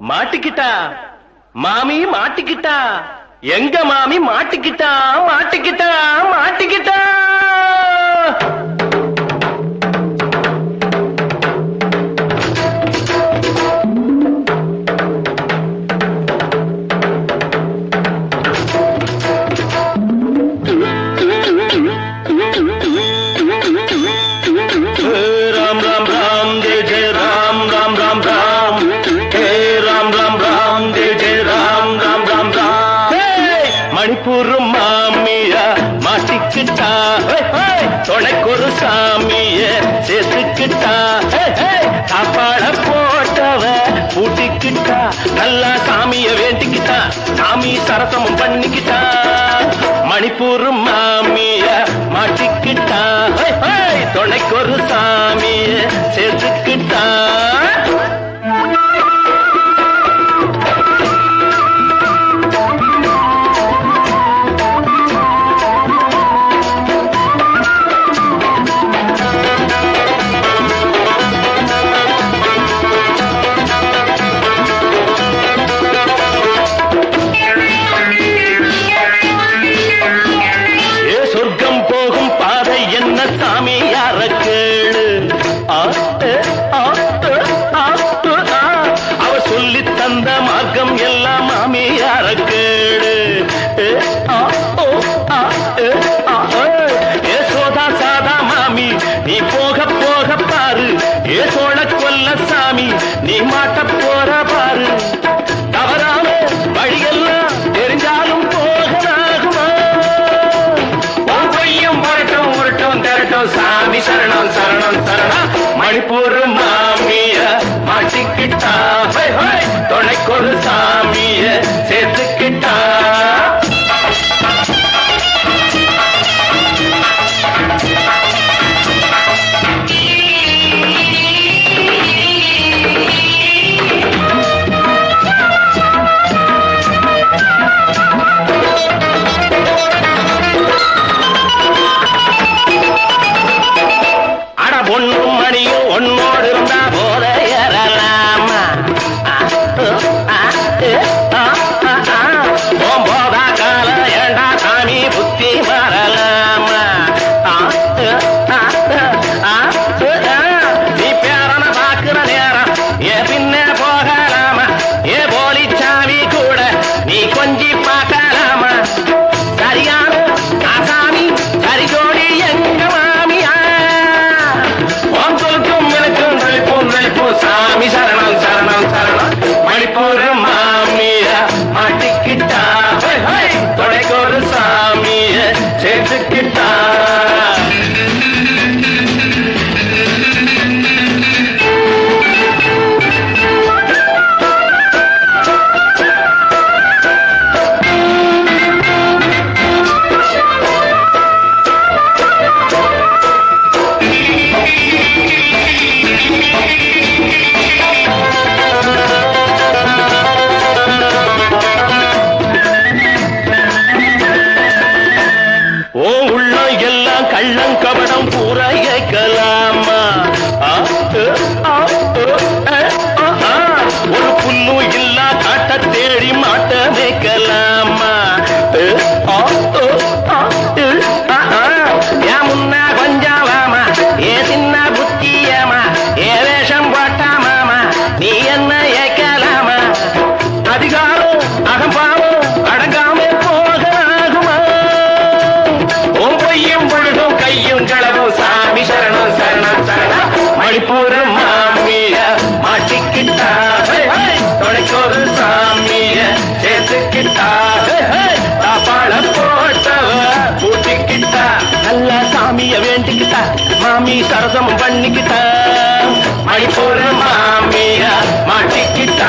மாட்டிக்கிட்டா? மாமி மாட்டிக்கிட்டா? எங்க மாமி மாட்டிக்கிட்டா? மாட்டிக்கிட்டா? மாட்டிக்கிட்டா? ஊரு மாமியா மாட்டிக்கிட்டா? தொலைக்கு ஒரு சாமிய சேர்த்துக்கிட்டா? சாப்பாட போட்டவ பூட்டிக்கிட்டா? நல்லா சாமிய வேண்டிக்கிட்டா? சாமி சரசமும் பண்ணிக்கிட்டா? மணிப்பூர் மாமிய மாட்டிக்கிட்டா? தொலைக்கு ஒரு சாமிய சேர்த்துக்கிட்டா? அவ சொல்லி தந்த மார்க்கம் எல்லாம் மாமியார கேடு ஏ சோதா சாதா மாமி நீ போக போக பாரு. ஏ சோழ கொல்ல சாமி நீ மாட்ட போற பாரு. சரணம் சாமி சரணம் சரணம் சரணம். மணிப்பூர் மாமிய மாட்டிக்கிட்டா. தொலைக்கொரு சாமிய. செய்ய வேண்டிக்கிட்டா? மாமி சரசம் பண்ணிக்கிட்டா? மணி போற மாமியா மாட்டிக்கிட்டா?